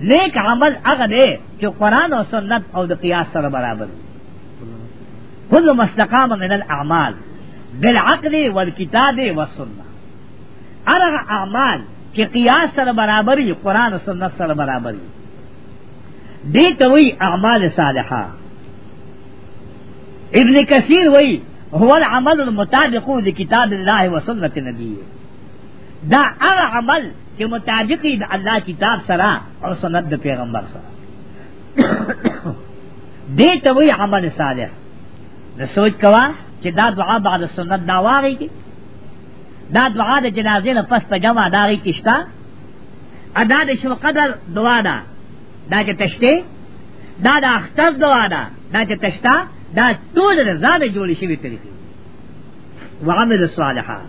نیک عمل هغه دی چې قران او سنت او د قیاس سره برابر کل مستقام من الاعمال بالعقل والکتاب والسنه هغه اعمال چې قیاس سره برابر وي قران او سنت سره برابر وي دې ته وی اعمال صالحه ابن کثیر وی هو العمل المطابق لکتاب الله وسنت نبیه دا هغه عمل چې مطابق د الله کتاب سره او سنت د پیغمبر سره دې ته وی عمل صالح د سوچ کوا چې دا دعا بعد سنت دا واری کی دا دعا د جنازې نه پس ته جمع داري کیشتا ادا د شو قدر دعا دا دا چې تشته دا د اختر دعا دا دا چې تشتا دا ټول رضا د جوړ شوی طریقې وعمل الصالحات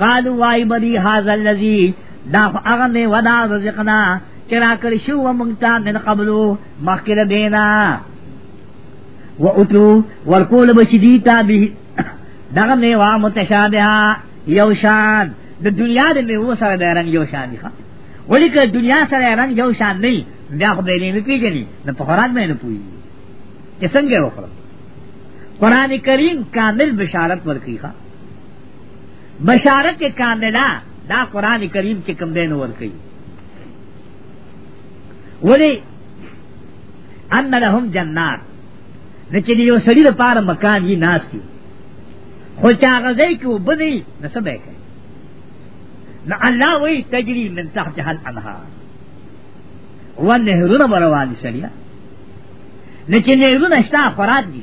قالو وای بری هاذا الذی دا هغه می ودا رزقنا چرا کړ شو مونږه من قبلو مخکره دینا و اتو ورکول بشدی تا به دغه می وا متشابه یو شان د دنیا د می و سره د رنگ یو شان دی ولی که دنیا سره رنگ یو شان نه بیا خو به نه پیژني نه په خوراک به نه پوي چې څنګه وخورم قران کریم کامل بشارت ورکړي بشارت کاملہ دا قرآن کریم کے کم دین اور کئی ولی ان لهم جنات نچې یو سړی لپاره مکان یې ناس کی خو چا غزې کې وبدي نو څه به کوي نو الله وی تجری من تحت هل انهار و نهرونه بروان دي سړیا نچې نهرونه شته خوراک دي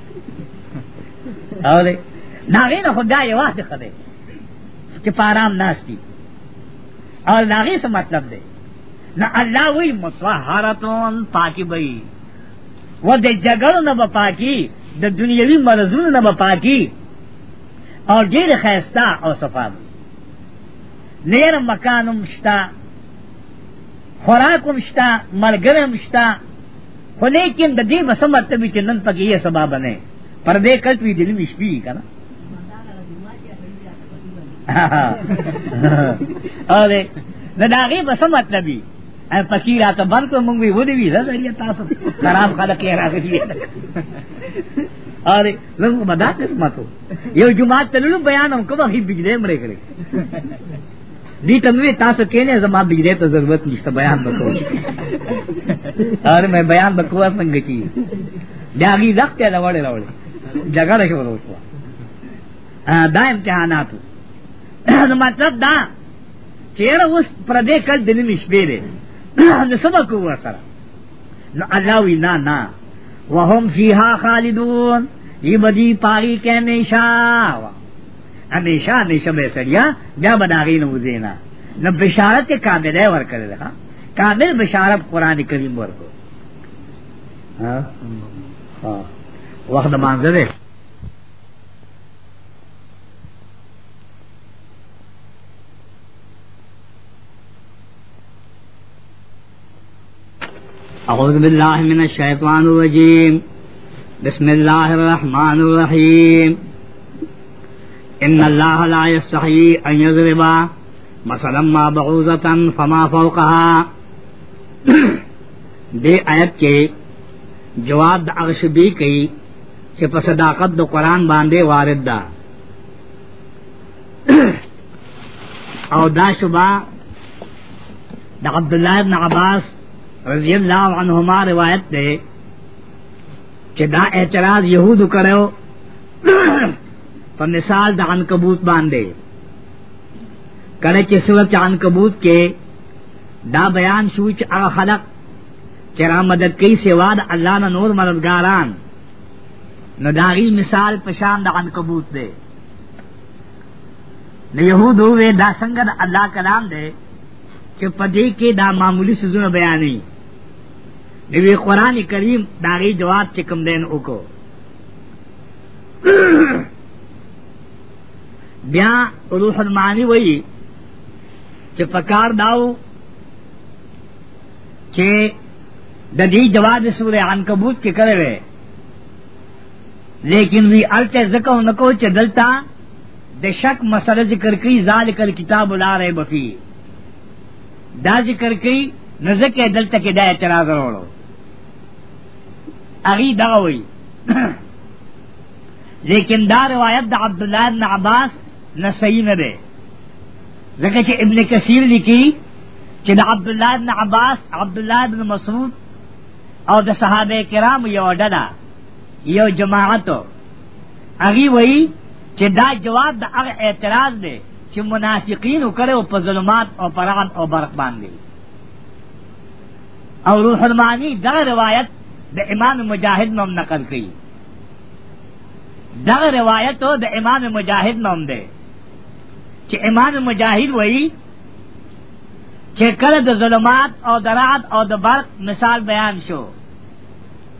اوله ناغې نه خو بیا یوازې خده چې په آرام ناشتي او ناغې څه مطلب دی نو الله وی مطهرتون پاکی بئی و د جګړو نه به پاکی د دنیوي مرزونو نه به پاکی او ډېر خیستا او صفا نیر مکانم شتا خوراکم شتا ملګرم شتا خو لیکن د دې مسم مرتبه چې نن پکې یې سبب نه پر دې کټ وی دل مشپی کنه اوله نه داغه مسم مرتبه ا فقیر اته بند کو مونږ وی ودی وی زری تاسو خراب خلک یې راغلی اره زه مدد نسمتو یو جمعه تللو بیان هم کوم هی بجلی مړې کړې دی تنوی تاسو کینه زما بجلی ته ضرورت نشته بیان وکړو اور مې بیان وکړو څنګه کی بیا غي وخت ته وړل وړل جګړه شو وروته دا امتحانات نو مطلب دا چیرې اوس پر دې کل د نیمې شپې دی نو سبا کوو سره نو الله وی نه نه وهم فیها خالدون ای بدی پاری کې نشا همیشه همیشه به سړیا بیا بداغین وزینا نو بشارت کامله ورکړل ها کامل بشارت قران کریم ورکو ها ها وخت مانځه ده اعوذ باللہ من الشیطان الرجیم بسم اللہ الرحمن الرحیم ان اللہ لا یستحیی ان یضربا مثلا ما بعوزتا فما فوقها دے آیت کے جواب دا اغش بی کئی چھ پا صداقت دا قرآن باندے وارد دا او دا شبا د عبد الله بن عباس رضی الله عنهما روایت ده چې دا اعتراض يهود کړو په مثال د عنکبوت باندې کله چې سورت عنکبوت کې دا بیان شو چې هغه خلق چې را مدد کوي سوا د الله نه نور مددګاران نو داغي مثال پشان د عنکبوت دی نه يهودو وې دا څنګه د الله کلام دی چې په دې کې دا معمولی سيزونه بیانې نبی قران کریم دا غي جواب چې کوم دین وکړو بیا روح المعانی وایي چې پکار داو چې د دې جواب سورې عنکبوت کې کړی لیکن وی الته زکو نکو چې دلتا د شک مسله ذکر کړي ذالک الكتاب لا ریب فی دا ذکر کړي نزدکه دلته کې دا اعتراض وروړو اغي دا وی لیکن دا روایت د عبد الله بن عباس نه صحیح نه ده ځکه چې ابن کثیر لیکي چې د عبد الله بن عباس عبد الله بن مسعود او د صحابه کرام یو ډله یو جماعت هغه وایي چې دا جواب د هغه اعتراض دی چې منافقین وکړو په ظلمات او پرغم او برق باندې او روح المانی دا روایت د امام مجاهد نوم نقل کړي دا روایت د امام مجاهد نوم دی چې امام مجاهد وایي چې کله د ظلمات او درات او د برق مثال بیان شو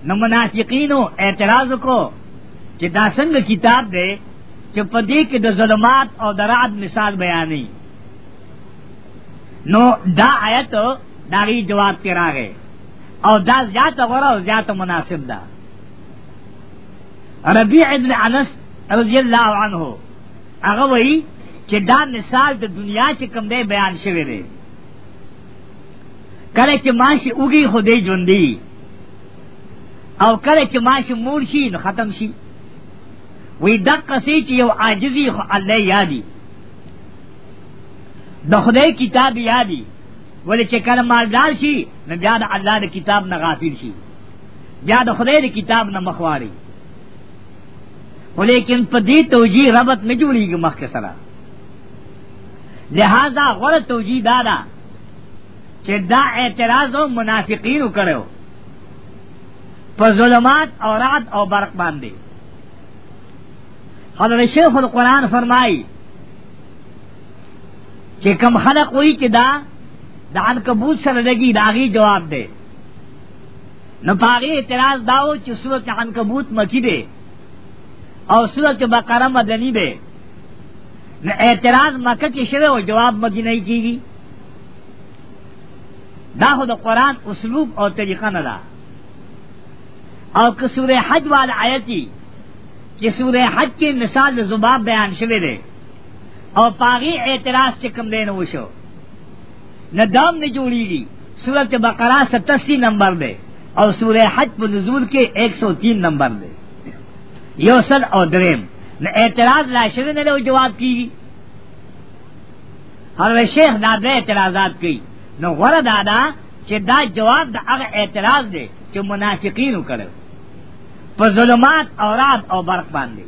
نو منافقینو اعتراض کو چې دا څنګه کتاب دی چې په دې کې د ظلمات او د رعد مثال بیانې نو دا آیت داغي جواب کې راغی او دا زیات غوړه او زیات مناسب ده ربیع ابن انس رضی الله عنه هغه وایي چې دا مثال د دنیا چې کوم دی بیان شوی دی کله چې ماشي اوږي خو دی ژوندي او کله چې ماشي مور شي نو ختم شي وی دقه سي چې یو عاجزي خو الله یادي د خدای کتاب یادي ولې چې کله مالدار شي نو بیا د الله د کتاب نه غافل شي بیا د خدای د کتاب نه مخواري ولیکن په دې توجیه ربط نه جوړیږي مخکې سره لہذا غور توجیہ دادا چې دا اعتراض او منافقین کړو په ظلمات او رعد او برق باندې حضرت شیخ القرآن فرمایي چې کم خلق وی چې دا د عنکبوت سره لګي داغي جواب دی نو پاغي اعتراض داو چې سورت عنکبوت مکی دی او سورت بقره مدنی دی نو اعتراض مکه کې شوه او جواب مدینه کې کیږي دا خو د قران اسلوب او طریقه نه ده او که سوره حج وال آیتی چې سوره حج کې مثال د زباب بیان شوی دی او پاغي اعتراض چې کوم دین وشو نه دام نه جوړیږي سوره بقره 87 نمبر دی او سوره حج په نزول کې 103 نمبر دی یو سل او دریم نو اعتراض لا شوی نه له جواب کیږي هر شیخ دا د اعتراضات کوي نو غره دا دا چې دا جواب د هغه اعتراض دی چې منافقین وکړو په ظلمات او رعد او برق باندې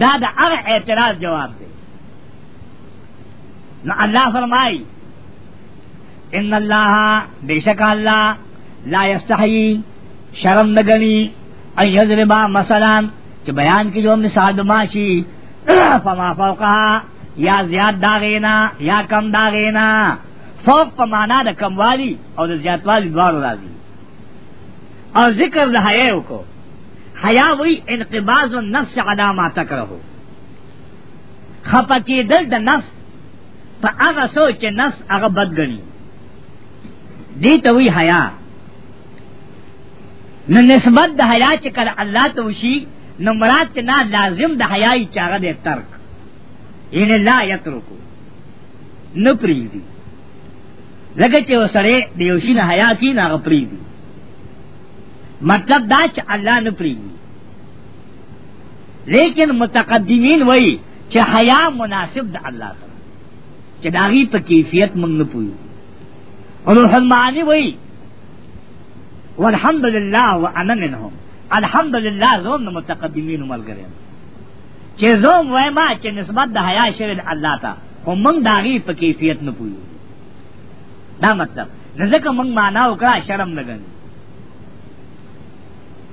دا د هغه اعتراض جواب دی نو الله فرمایي ان الله بیشک الله لا یستحی شرم نگنی ایذربا مثلا چې بیان کې جو مثال د ماشي فما فوقها یا زیاد داغینا یا کم داغینا فوق په معنا د کموالی او د زیاتوالی دوار راځي او ذکر د حیا وکړو حیا وی انقباض النفس علی ما تکره خپکی دل د نفس په هغه سوچ نفس هغه بدګنی دې ته وی حیا نو نسبت د حیا چې کله الله ته وشي نو مراد ته نه لازم د حیا یې چاغه دې ترک ان لا یترکو نو پریزي لکه چې وسره د یو شي نه حیا کی نه پریزي مطلب دا چې الله نه پریزي لیکن متقدمین وای چې حیا مناسب د الله سره چې داغي په کیفیت مونږ نه پوي او روح المعانی وای والحمد لله وانا منهم الحمد لله زوم متقدمین ملګری چې زوم وای ما چې نسبت د حیا شوی الله ته هم مونږ داغي په کیفیت نه پوي دا مطلب ځکه مونږ معنا وکړه شرم نه ګڼي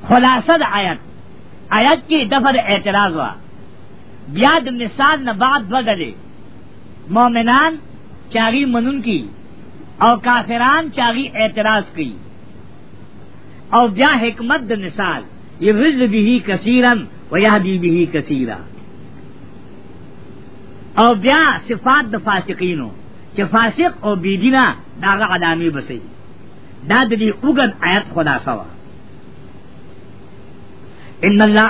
خلاصه د آیت آیت کې دفر اعتراض وا بیا د مثال نه بعد بدلې مومنان چاغي منون کی او کافران چاغي اعتراض کوي او بیا حکمت د مثال یرز به کثیرا و یهدی به کثیرا او بیا صفات د فاسقینو چې فاسق او بيدینا داغه علامه بسې دا د دې وګن آیت خلاصه وا ان الله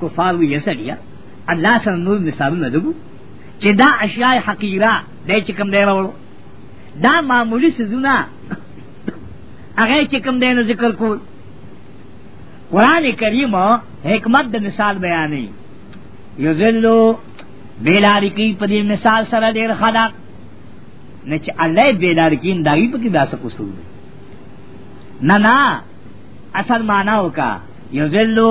کفار وی یسړیا الله سره نور مثالونه لګو چې دا اشیاء حقیره دای چې کوم دی راوړو دا معمولی سزونه هغه چې کوم دی نو ذکر کول قران کریم حکمت د مثال بیانې یذلو بیلاری کی په دې مثال سره ډیر خلق نه چې الله بیلاری کی دایي په کې داسه کوسو نه نه اصل معنا وکا یذلو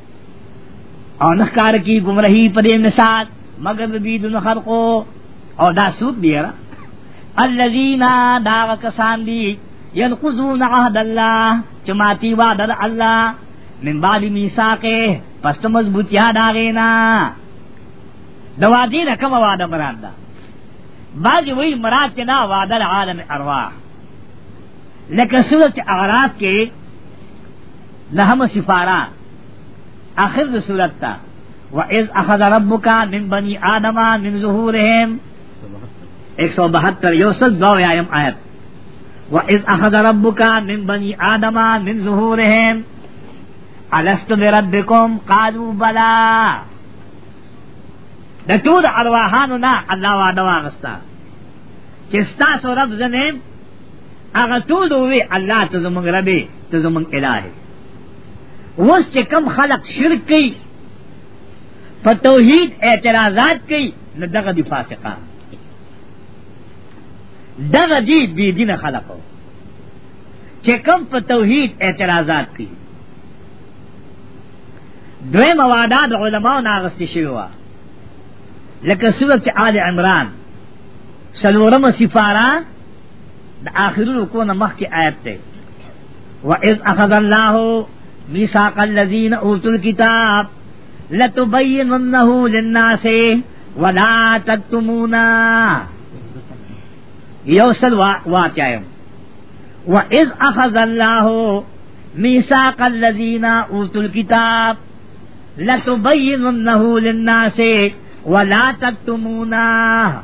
او نخکار کی گمرہی پدے مثال مگر بید نخلقو او دا سوک دیرا الذین دا کسان دی ینقضون عهد الله چماتی وعد الله من بعد میثاقه پس ته مضبوطیا دا غینا دا وادی نه کوم وعده مراد ده بعض وی مراد ته دا وعده عالم ارواح لکه سورۃ اعراف کې نهم سفارا اخر د صورت تا واذ اخذ ربک من بنی آدم من ظهورهم 172 یوسل دو یایم آیت واذ اخذ ربک من بنی آدم من ظهورهم الست بربکم قالوا بلا د ټول ارواحانو نه الله وعده واغستا چې تاسو رب زنه هغه تو دوی الله ته زمونږ رب ته زمونږ الٰه وس چې کم خلق شرک کوي په توحید اعتراضات کوي نو دغه دی فاسقان دغه دی بی دین خلقو چې کم په توحید اعتراضات کوي دوی موادات علماء ناغستی شوی وا لکه سورت آل عمران سلورم سفارہ دا آخرون کون مخ کی آیت تے وَإِذْ أَخَذَ اللَّهُ مِيثَاقَ الَّذِينَ أُوتُوا الْكِتَابَ لَتُبَيِّنُنَّهُ لِلنَّاسِ وَلَا تَكْتُمُونَا یوصل واقعیم وَإِذْ أَخَذَ اللَّهُ مِيثَاقَ الَّذِينَ أُوتُوا الْكِتَابَ لتبیننه للناس ولا تکتمونا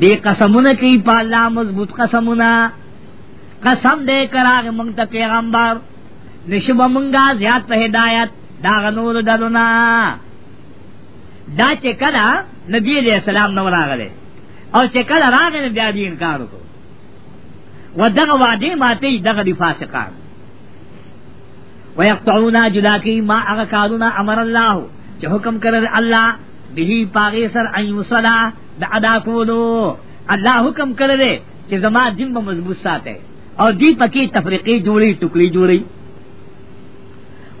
دی قسمونه کی په الله مضبوط قسمونه قسم دې کراغ مونږ ته پیغمبر نشب مونږه زیات په هدایت دا غنور دلونا دا چې کله نبی علیہ السلام نو راغله او چې کله راغله بیا دې انکار وکړ ودغه وعده ماته دغه دی فاسقان ويقطعون جدا کی ما هغه کارونه امر الله چې حکم کړل الله به پاغه سر ايو صلاح د ادا کولو الله حکم کړی دی چې زما دین به مضبوط ساته او دی پکې تفریقې جوړي ټوکړي جوړي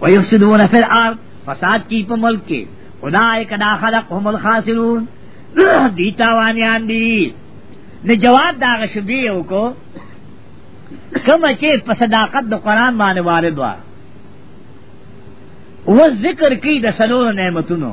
ويفسدون في الارض فساد کی په ملک کې اولائک دا خلقهم الخاسرون دی تاوانیان دی نه جواب دا غشبی یو کو کم چې په صداقت د قران باندې وارد وا و ذکر کی د سلو نعمتونو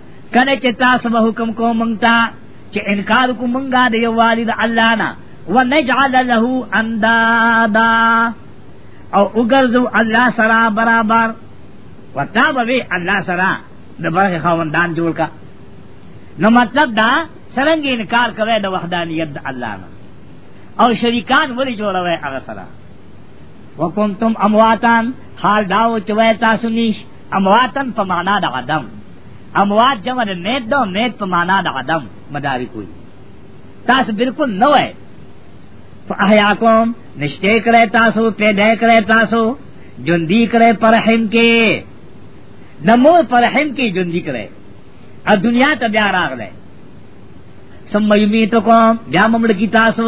کله چې تاسو به حکم کو مونږ ته چې انکار کو مونږه د یو والد الله نه ونجعل له اندادا او وګرځو الله سره برابر وتا به الله سره د برخه خواندان جوړ کا نو مطلب دا سرنګ انکار کوي د وحدانیت د الله نه او شریکان ولی جوړوي هغه سره وکنتم امواتان حال داو چوي تاسو نش امواتن په معنا د عدم اموات جمع د میت دو میت په معنا د عدم مدارک وي تاسو بالکل نه وای فاحیاکم نشته کړه تاسو پیدا کړه تاسو جوندی کړه پرحم کې نمو پرحم کې جوندی کړه ا دنیا ته بیا راغله ثم یمیتکم بیا ممړ کی تاسو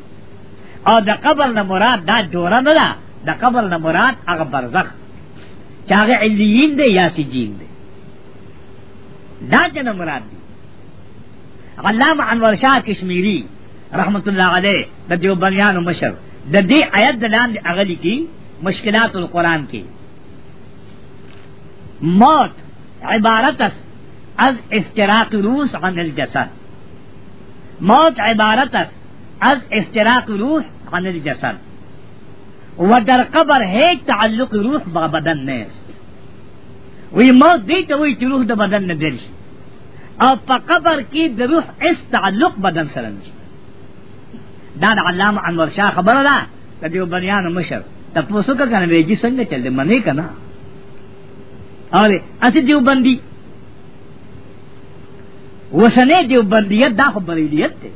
او د قبر نه مراد دا جوړه نه ده د قبر نه مراد هغه برزخ چې هغه علیین دی یا سجین دی دا چې نه مراد دی علامه انور شاه کشمیری رحمت الله علیه د دیوبنیانو مشر د دې آیت د لاندې اغلی کی مشکلات القرآن کی موت عبارت از استراق روس عن الجسد موت عبارت است از افتراق روح عن الجسد و در قبر هیچ تعلق روح با بدن نیست وی موت دیتا وی چی روح دا بدن ندرش او پا قبر کی دا روح اس تعلق بدن سره نشت دا دا علام انور شاہ خبر دا دا دیو بنیان مشر تا پوسو کا کنا بیجی سنگا چل دے منے کنا اور اسی دیو بندی وسنه دیوبندیت دا خو بریلیت دی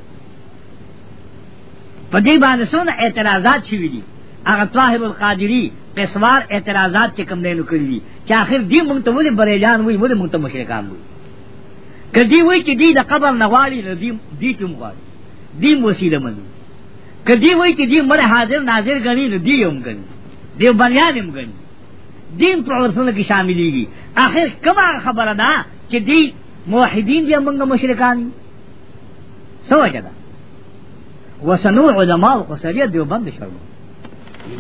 په دې باندې څونه اعتراضات شوي دي هغه طاهر القادری قسوار اعتراضات چې کوم دینو کړی دي چې اخر دې مونږ ته ولې بریلیان وي ولې مونږ ته مشرکان وي کدی وای چې دی د قبر نه غواړي نو دی دی کوم غواړي دی وسیله مني کدی وای چې دی مر حاضر ناظر غني نو دی هم غني دی بنیان هم غني دین پر ورسره کې شاملېږي اخر کما خبره ده چې دی موحدین دی موږ مشرکان سوجه ده وسنو علماء او قصریه دیو بند شو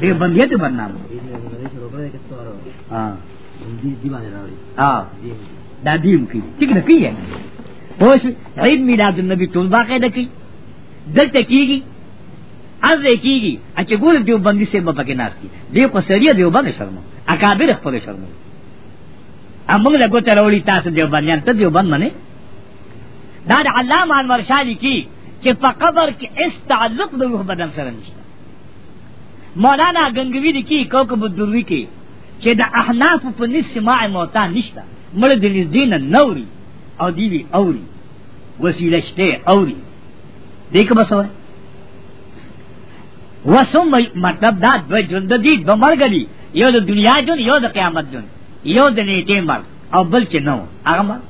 دی بندیت برنامه ها دی دی باندې راوړي ها دا دیم کی ٹھیک نه کیه پوش عید میلاد النبی ټول باقاعده کی دلته کیږي از کیږي چې ګور دیو بندي سه په کې ناس کی دی کو سړی دیو باندې شرم اکابر خپل شرم امغ له ګوت راولي تاسو دیو باندې ته دیو باندې منه دا د علامه انور شاه لیکي چې په قبر کې اس تعلق د روح بدن سره نشته مولانا غنگوی لیکي کوکب الدروی کې چې د احناف په نس سماع موتا نشته مړ د نږدې نه نوري او دیوی اوري وسیله شته اوري دې کوم څه وای وسم مطلب دا دوه ژوند دي دوه مرګ دي یو د دنیا ژوند یو د قیامت ژوند یو د نیټه مرګ او بل چې نو هغه مرګ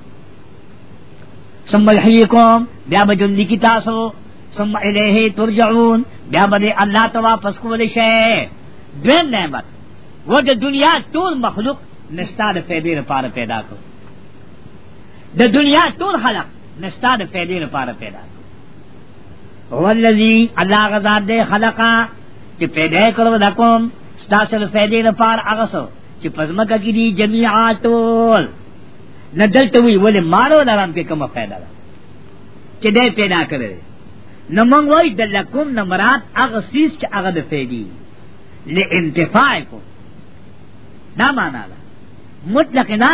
ثم یحییکم بیا به ژوند کی تاسو ثم الیه ترجعون بیا به الله ته واپس کول شي دوه نعمت و د دنیا ټول مخلوق نستاده پیدا لپاره پیدا کړ د دنیا ټول خلق نستا د پیدې لپاره پیدا هو الذی الله غزا دې خلقا چې پیدا کړو د کوم ستاسو د پیدې لپاره هغه سو چې پزماکه کې دي جميعا ټول نه دلته وی ولې مارو درام کې کومه پیدا ده چې دې پیدا کړې نو مونږ وای د لکم نه مراد هغه سیس چې هغه د پیدې لانتفاعکم دا معنا ده مطلق نه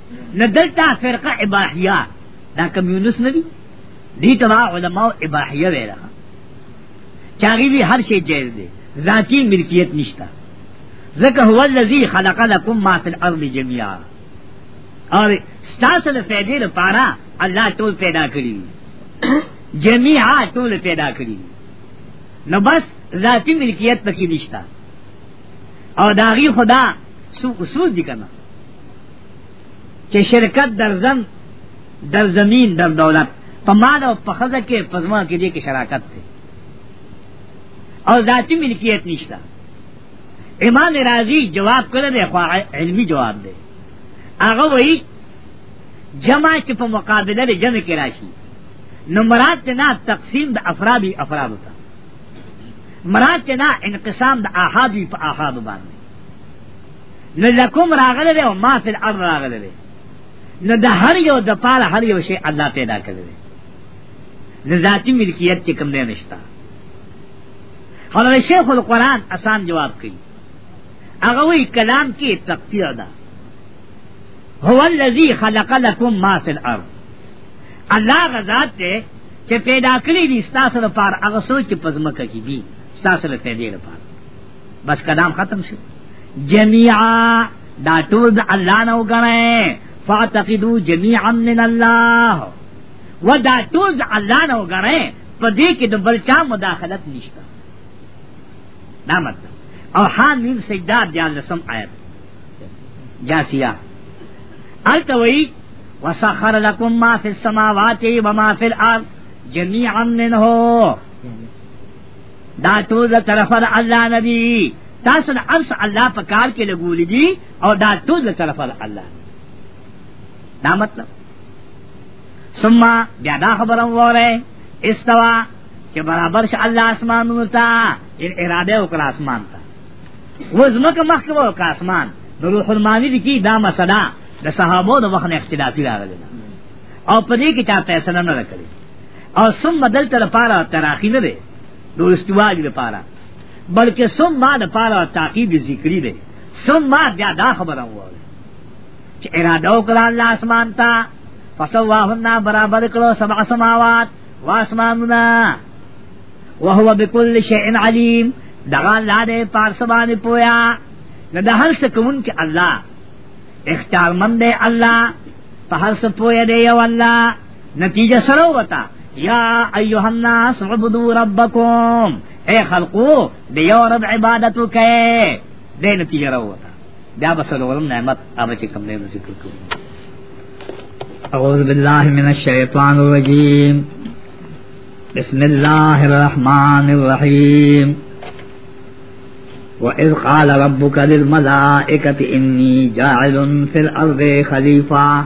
نه دلته فرقه اباحیه دا کمیونست نه دي دي تبع علماء اباحیه ویلا چاغي وی هر شی جایز دی ذاتی ملکیت نشتا ذکر هو الذی خلق لكم ما فی الارض جميعا اور ستاسو له فائدې لپاره الله ټول پیدا کړی جميعا ټول پیدا کړی نو بس ذاتی ملکیت پکې نشتا او داغي خدا سو اصول دي کنه چې شرکت درزم در زمین در دولت په مال او په خزه کې پزما کې دې کې شراکت دی او ذاتی ملکیت نشته امام رازی جواب کړی دی خو علمی جواب دی هغه وایي جمع چې په مقابله د جمع کې راشي نو مراد ته نه تقسیم د افرادی افراد ته مراد ته نه انقسام د احادی په احاد باندې نو لکم راغله ده او ما فی الارض راغله ده نو د هر یو د پاره هر یو شی الله پیدا کړی ده نو ذاتی ملکیت چې کوم نه نشتا حضرت شیخ القرآن آسان جواب کړي هغه وی کلام کې تقدیر ده هو الذی خلق لكم ما فی الارض الله غزاد ته چې پیدا کړی دي تاسو لپاره هغه سوچ چې پزمکه کې دي تاسو لپاره دې لپاره بس کلام ختم شو جميعا دا ټول د الله نه وګڼه فاعتقدوا جميعا من الله ودا ټول د الله نه وګڼه په دې کې د بل چا مداخلت نشته دا مطلب او حال نیم سجدہ دیان لسم آیت جاسیہ التوئی وسخر لکم ما فی السماوات وما فی الارض جميعا منه دا ټول له طرفه د الله نبی تاسو د ارس الله په کار کې لګولې دي او دا ټول له طرفه د الله دا مطلب ثم بیا دا خبره وره استوا چې برابر شه الله اسمانونو ته ان اراده وکړه اسمان ته وزمکه مخکې وکړه اسمان نو روح المانی دي کې دا مسله د صحابو د وخت اختلافي راغلی او په دې کې چا فیصله نه کړې او ثم دلته لپاره تراخی نه دی نو استواج لپاره بلکې ثم لپاره تعقیب ذکری دی ثم بیا دا خبره وره چې اراده وکړه الله اسمان ته فسواهن برابر کړو سبع سماوات واسماننا وهو بكل شيء عليم دغه الله دې پارسبانه پویا نه د هر څه کوون کې الله اختیار مند دی الله په هر څه پوهه دی یو الله نتیجه سره وتا یا ایها الناس عبدوا ربکم اے خلقو د یو رب عبادت وکئ دې نتیجه راوته بیا بسلورم نعمت هغه چې کوم نه ذکر کوو اعوذ بالله من الشیطان الرجیم بسم الله الرحمن الرحیم وَإِذْ قَالَ رَبُّكَ لِلْمَلَائِكَةِ إِنِّي جَاعِلٌ فِي الْأَرْضِ خَلِيفَةً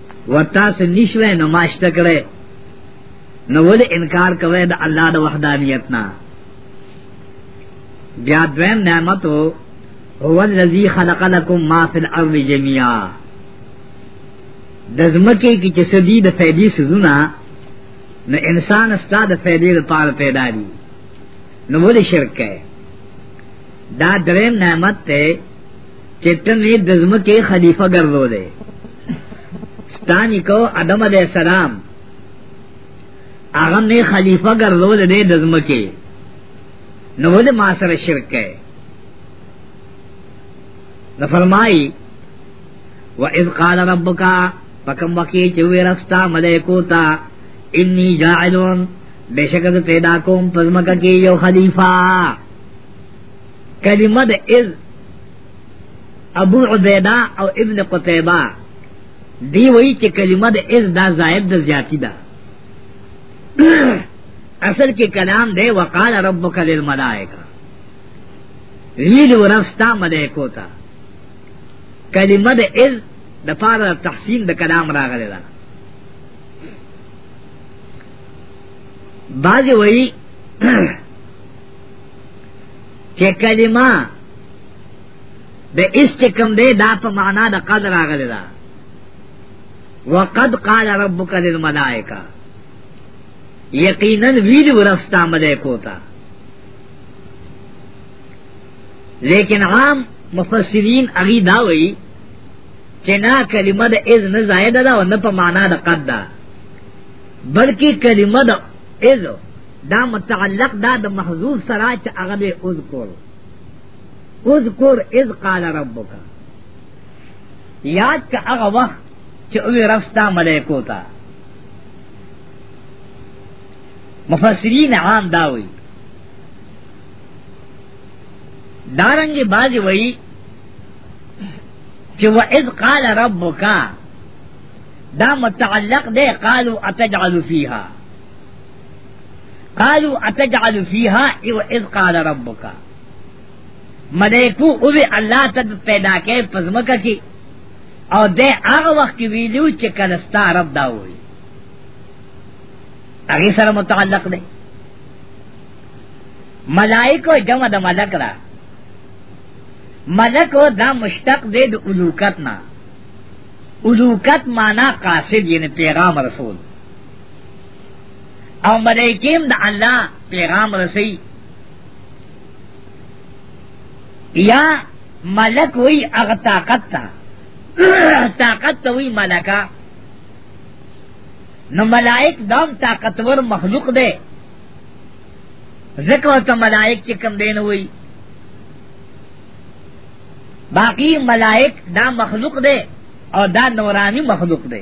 ورتا سے نشوے نو ماشت کرے نو ول انکار کوي د الله د وحدانیت نه بیا دویم نعمت هو الذی خلق لكم ما فی الارض جميعا د زمکه کی چې سدی د فیدی سزونه نو انسان استاد د فیدی لپاره پیدا دی نو ول شرک ہے دا دریم نعمت ته چې ته مې د ځمکې خلیفه ګرځولې ستانی کو ادم علیہ السلام هغه مې خلیفہ ګرځول دې د ځمکې نو ولې ما سره شرک کړي نو فرمایي و اذ قال ربک پکم وکی چې ورستا ملائکو تا انی جاعلون بشکد پیدا کوم پزمکه کې یو خلیفہ کلمه د از ابو عبیدہ او ابن قتیبہ دی وی چې کلمه د از دا زائد د زیاتی ده اصل کې کلام دی وقال ربک للملائکه ویل ورستا ملائکو ته کلمه د از د پاره تحسین د کلام راغلی ده بعضی وی چې کلمه د استکم دې دا په معنا د قدر راغلی دا وقد قال ربک للملائکه یقینا ویل ورستا ملائکو ته لیکن عام مفسرین اغي دا وایي چې نا کلمه د اذ نه زائد ده او نه په معنا د قد ده بلکې کلمه د اذ دا متعلق دا د محذوف سره چې هغه به اذکر اذکر اذ قال ربک یاد کا هغه وخت چې او رستا ملائکو ته مفسرین عام دا وایي دارنګ باز وایي چې و اذ قال ربک دا متعلق دے قالو اتجعل فیها قالو اتجعل فیها او اذ قال ربک ملائکو او الله ته پیدا کې پزمکه کې او د هغه وخت کې ویلو چې کله ستا رب دا وایي هغه سره متعلق دی ملائکو جمع د ملک را ملک دا مشتق دے دا علوکت نا علوکت مانا قاصد یعنی پیغام رسول او ملائکیم دا اللہ پیغام رسی یا ملک وی اغ طاقت تا طاقت تا وی ملکا نو ملائک دام طاقتور مخلوق دے ذکر تا ملائک چکم دین ہوئی باقی ملائک دا مخلوق دے اور دا نورانی مخلوق دے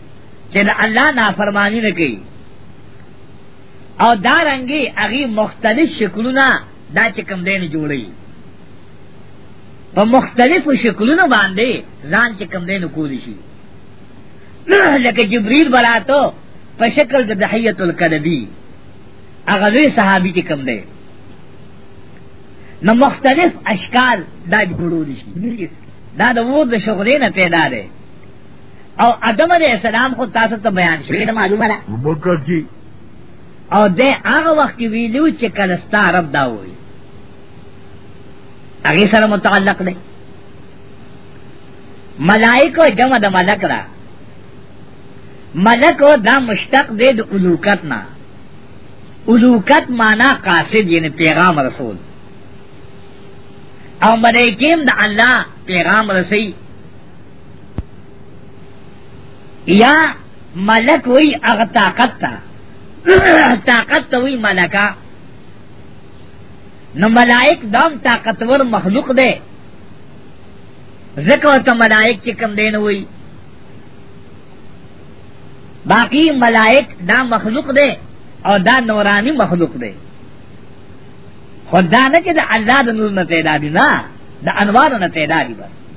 چې الله نافرمانی نه کوي او دا رنګي هغه مختلف شکلونه دا چې کوم دین جوړي په مختلفو شکلونو باندې ځان چې کوم دین کولی شي لکه جبريل براتو په شکل د دحیت الکلبی هغه لوی صحابي چې کوم دی نو مختلف اشکال دا جوړول شي دا د وو د شغلې نه پیدا دی او ادم علیہ السلام خو تاسو ته بیان شوی دا معلومه ده مبکر کی او دې هغه وخت کې ویلو چې کله ستا رب دا وایي هغه سره متعلق دی ملائکه جمع د ملک را ملک دا مشتق دی د الوکت نه الوکت معنا قاصد یعنی پیغام رسول او ملائکه د الله پیغام رسول یا ملک وی اغا طاقت تا طاقت تا وی ملکا نو ملائک دام طاقتور مخلوق دے ذکر تا ملائک چکم دین ہوئی باقی ملائک دا مخلوق دے او دا نورانی مخلوق دے خدا نه چې د الله د نور نه پیدا دي نه د انوار نه پیدا دي بس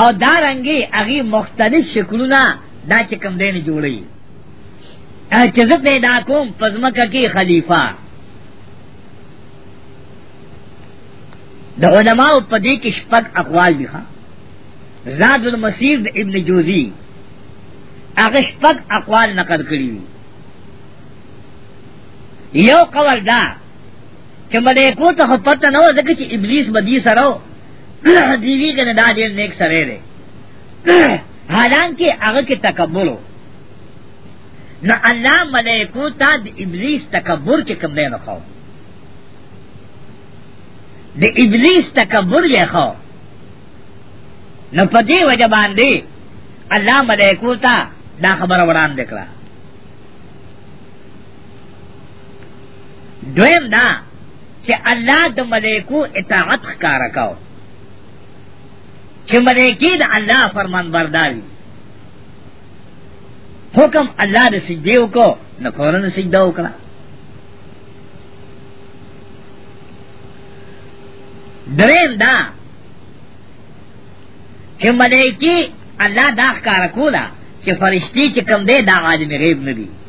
او دا رنګي هغه مختلف شکلونه دا چې کم دین جوړي چې زه پیدا کوم پزمکه کې خلیفہ د علماء په دې کې شپږ اقوال دي ښا زاد المسیر د ابن جوزی هغه شپږ اقوال نقل کړی یو قول دا چې ملائکو ته خو پته نه و ځکه چې ابلیس بدی سره و دیوی کنه دا ډیر نیک سره دی حالانکه هغه کې تکبر و نو الله ملائکو ته د ابلیس تکبر کې کم نه خو د ابلیس تکبر یې خو نو په دې وجه باندې الله ملائکو ته دا خبره وړاندې کړه دویم دا چې الله د ملائکو اطاعت ښکار کاو چې ملائکی د الله فرمان برداري حکم الله د سجدې وکړو نو فورن سجده وکړه دریم دا چې ملائکی الله دا ښکار کولا چې فرشتي چې کم دی دا عالم غیب نه دي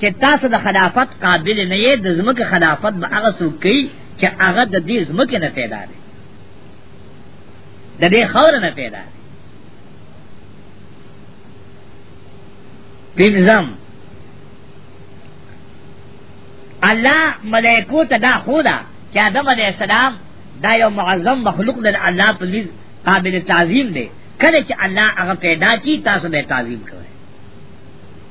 چې تاسو د خلافت قابل نه یې د زمکه خلافت به هغه څوک کوي چې هغه د دې زمکه نه پیدا دی د دې خور نه پیدا دی پینځم الله ملائکو ته دا خودا چې آدم علیہ السلام دا یو معظم مخلوق د الله په لیز قابل تعظیم دی کله چې الله هغه پیدا کی تاسو به تعظیم کوئ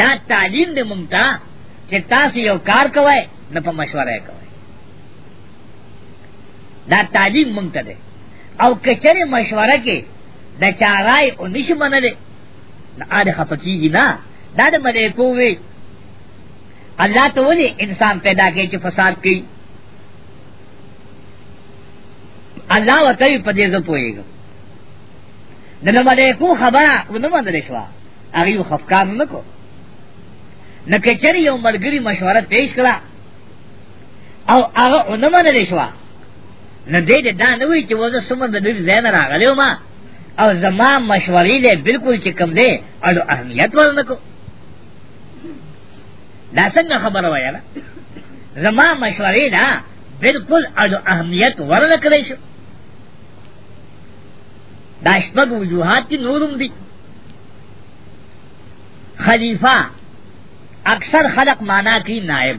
دا تعلیم دې مونږ ته چې تاسو یو کار کوئ نه په مشوره کوئ دا تعلیم مونږ ته دی او کچره مشوره کې د چارای او نش منلې نه اړه خپکیږي نه دا د ملائکو وی الله ته ولې انسان پیدا کوي چې فساد کوي الله وتعالى په دې زه پوهیږم د ملائکو خبره ونه منل شوه هغه یو خفقان نه کو نه کچری یو ملګری مشوره پیش کړه او هغه اونمه نه شو نه دې دا نه وی چې وځه سمند دې زین راغلو ما او زما مشورې له بالکل چې کم دی اړو اهمیت ورنکو دا څنګه خبره وایله زما مشورې دا بالکل اړو اهمیت ورنکړې شو دا شپږ وجوهات دي نورم دي خلیفہ اکثر خلق مانا کی نائب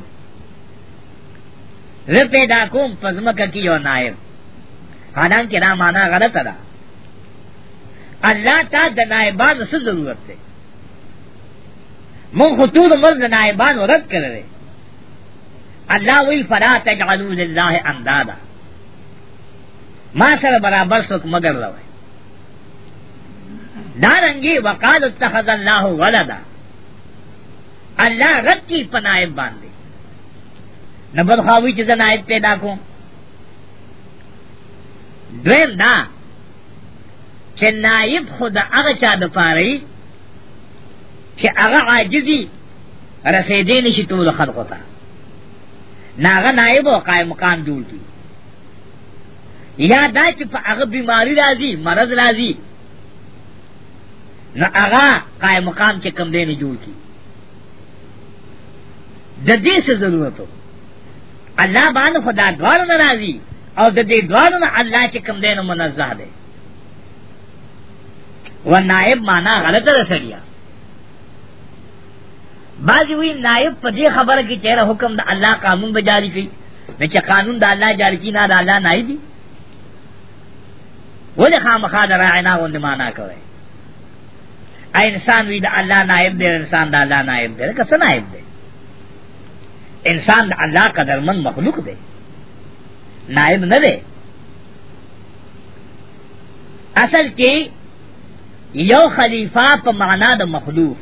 زه پیدا کوم پزمکه کی یو نائب حالانکه دا مانا غلطه ده الله تا د نائبانو څه ضرورت دی مون خو ټول عمر د نائبانو رد کړی الله وی فلا تجعلوا لله اندادا ما سره برابر څوک مگر راوي دارنګي وقال اتخذ الله ولدا الله رب کی پنایب باندې نبد خواوی چې زنایب پیدا کوم دویم دا چې نایب خود هغه چا د پاره چې هغه عاجزي رسیدې نشي ټول خلقو ته ناغه نائب او قائم مقام جوړ کی یا دا چې په هغه بیماری راځي مرض راځي نو هغه قائم مقام چې کم دی نه جوړ کی د دې څه ضرورت الله باندې خدا دوار ناراضي او د دې دوار نه الله چې کم دی نو منزه دی و نائب مانا غلط رسړیا بعضی وی نائب په دې خبره کې چیرې حکم د الله قانون به جاری کړي نو چې قانون د الله جاری کړي نه د الله نه دی ولې خامخا د راعنا غوندې معنا کوي ا انسان وی د الله نائب دی انسان د الله نائب دی که څه نائب دی انسان د الله قدرمن مخلوق دی نائب نه دی اصل کې یو خلیفہ په معنا د مخلوق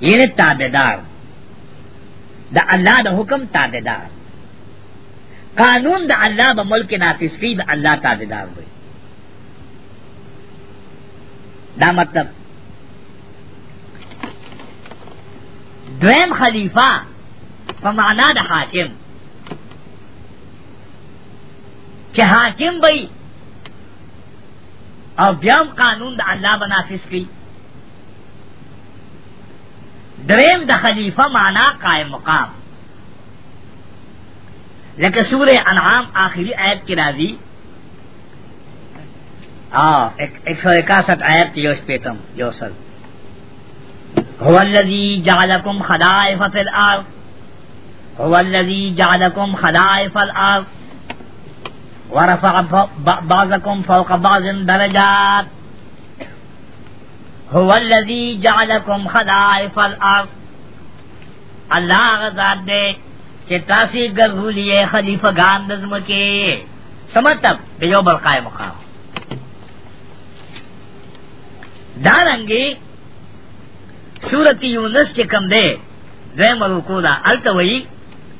یعنی تابدار دا اللہ دا حکم تابدار قانون دا اللہ با ملک نافذ کی دا اللہ تابدار ہوئی دا مطلب دویم خلیفہ په معنا د حاکم چې حاکم وي او بیا هم قانون د الله به نافذ کړي دریم د خلیفه معنا قائم مقام لکه سورہ انعام آخری آیت کی راضی ایک سو اکاسٹھ آیت کی یوش پیتم یوسل هو الذي جعلكم خلائف في الارض هو الذي جعلكم خلائف الارض ورفع بعضکم فوق بعض درجات هو الذی جعلکم خلائف الارض الله غزاد دے چې تاسو ګرځولې خلیفہ ګان د زمکه سمتب د یو بل قائم مقام دا رنګي سورۃ یونس کې کم ده زم رکو دا التوی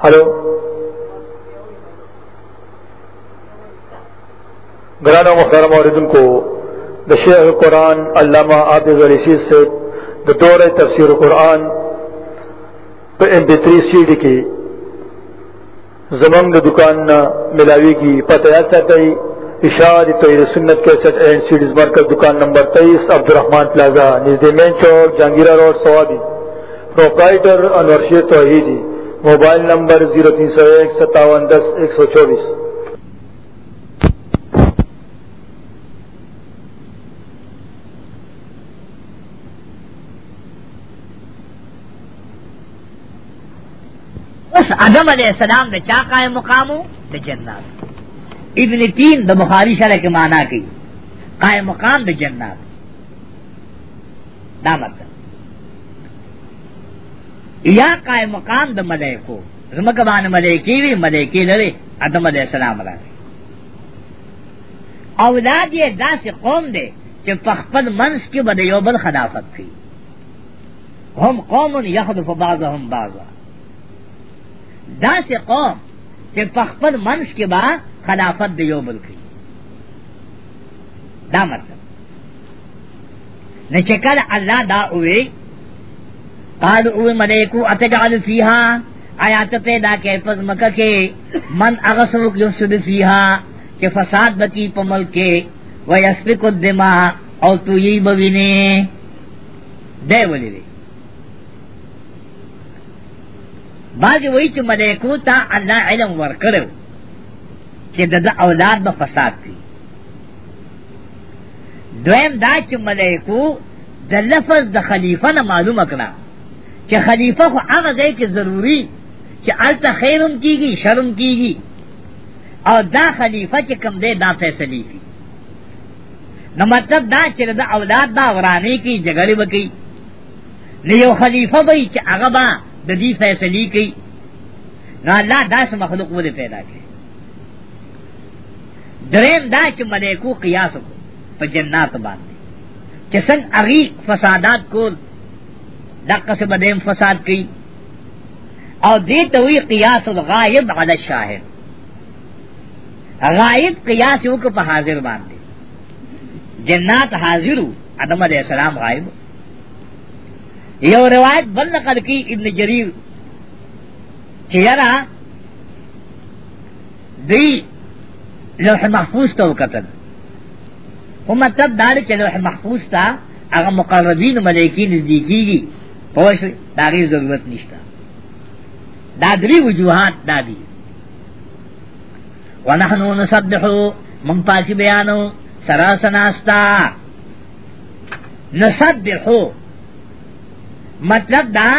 الو گران و محترم آردن کو دا شیخ قرآن علامہ آبیز علی سیز سے دا دور تفسیر قرآن پہ ایم پی تری سیڈی کی زمنګ د دکان نه ملاوي کی پته یا ساتي اشاره توحید سنت 61 اینڈ سیډز مرکز دکان نمبر 23 عبدالرحمن پلازا نږدې مین چوک جنگیرا روډ سوابي پرپرایټر انور شیر توحیدی موبایل نمبر 03015710124 اس عدم علیہ السلام دے چا قائم مقامو دے جنات ابن تین دے بخاری شرح کے معنی کی قائم مقام دے جنات دا مطلب یا قائم مقام دے ملیکو زمکہ بان ملیکی وی ملیکی نوی عدم علیہ السلام را دی اولاد یہ دا سے قوم دے چھ پخپل منس کی بدیوبل خلافت تھی هم قوم یحذف بعضهم بعضا دا سه قوم چې په خپل منځ کې با خلافت دی یو بل کوي دا مطلب نه چې کله الله دا وې قال او ملائکو اتجعل فیها آیات پیدا کې پس مکه کې من اغسو کې سود فیها چې فساد بکی په ملک کې ويسفك الدماء او تو یی بوینه دی ولې وی باج وای چې ملائکو ته الله علم ورکړو چې د اولاد به فساد کوي دویم دا چې ملائکو د لفظ د خلیفہ نه معلومه کړه چې خلیفہ خو هغه ځای کې ضروری چې الته خیرم کیږي شرم کیږي او دا خلیفہ چې کم دی دا فیصله کوي نو مطلب دا چې د اولاد دا ورانه کی جګړه وکي نه یو خلیفہ به چې هغه با د دې فیصله کوي نو الله داس مخلوق ولې پیدا کړي دریم دا چې ملائکو قیاس کو په جنات باندې چې څنګه اغي فسادات کول دا قسم دیم فساد کوي او دې ته وی قیاس الغائب علی الشاهد غائب قیاس یو په حاضر باندې جنات حاضرو ادم علیہ السلام غائب یو روایت بل نقل کی ابن جریر چې یرا دی لوح محفوظ ته وکتل هم مطلب دا چې لوح محفوظ ته هغه مقربین ملائکی نزدیک کیږي پوه شئ دا غي ضرورت نشته دا درې وجوهات دا دي ونحن نسبح من پاکی بیانو سراسناستا نسبح مطلب دا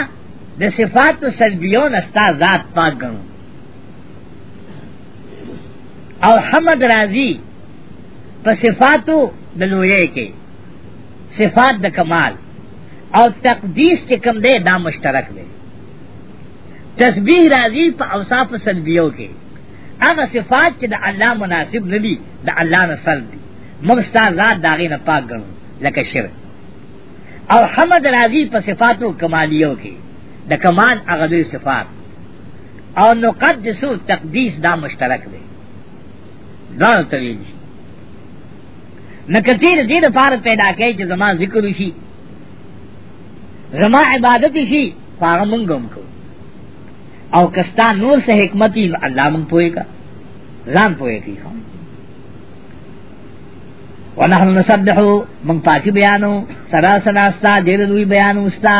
د صفات سلبیو نستا ذات پاک گنو او حمد راضی په صفاتو د لوی کې صفات د کمال او تقدیس چې کم دی دا مشترک دی تسبیح راضی په اوصاف سلبیو کې هغه صفات چې د الله مناسب نه دي د الله نه سلب دي موږ ستا ذات داغې نه پاک ګڼو لکه شرک او حمد راضی په صفاتو کمالیو کې د کمال هغه دوی صفات او نقدس او تقدیس دا مشترک دی دا تویل شي نکتیر دې لپاره پیدا کړي چې زما ذکر وشي زما عبادت شي هغه مونږ هم کو او کستا نور سه حکمت نو الله مونږ پوي کا ځان پوي کی خو ونحن نسبح من پاکی بیانو سدا سدا استا دیر دوی بیانو استا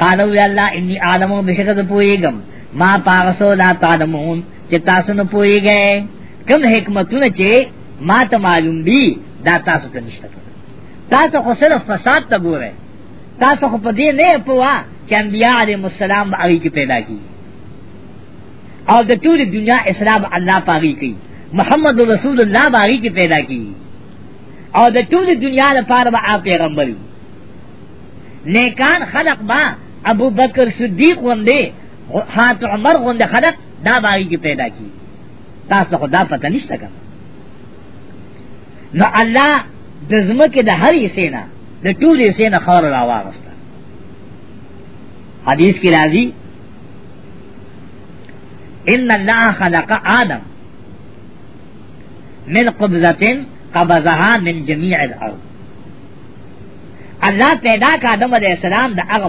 قالو یا اللہ انی عالمو بشکت پوئی گم ما پاغسو لا تعلمون چی تاسو نو پوئی گئے کم حکمتون چی ما تا معلوم دی دا تاسو تا نشتا تاسو خو صرف فساد ته ګوره تاسو خو په دې نه پوا چې انبیاء علیهم السلام به هغه کې پیدا کی او د ټول دنیا اسلام الله پاغي کوي محمد رسول الله باغی کې پیدا کی او د ټول دنیا لپاره به آپ پیغمبر نیکان خلق با ابو بکر صدیق غوندې حات عمر غوندې خلق دا باغی کې پیدا کی تاسو خدا پتہ نشته کوم نو الله د زمکه د هر سینا د ټولې سینا خور را واغسته حدیث کې راځي ان الله خلق آدم من قبضه قبضها من جميع الارض الله پیدا کا آدم علیہ السلام د هغه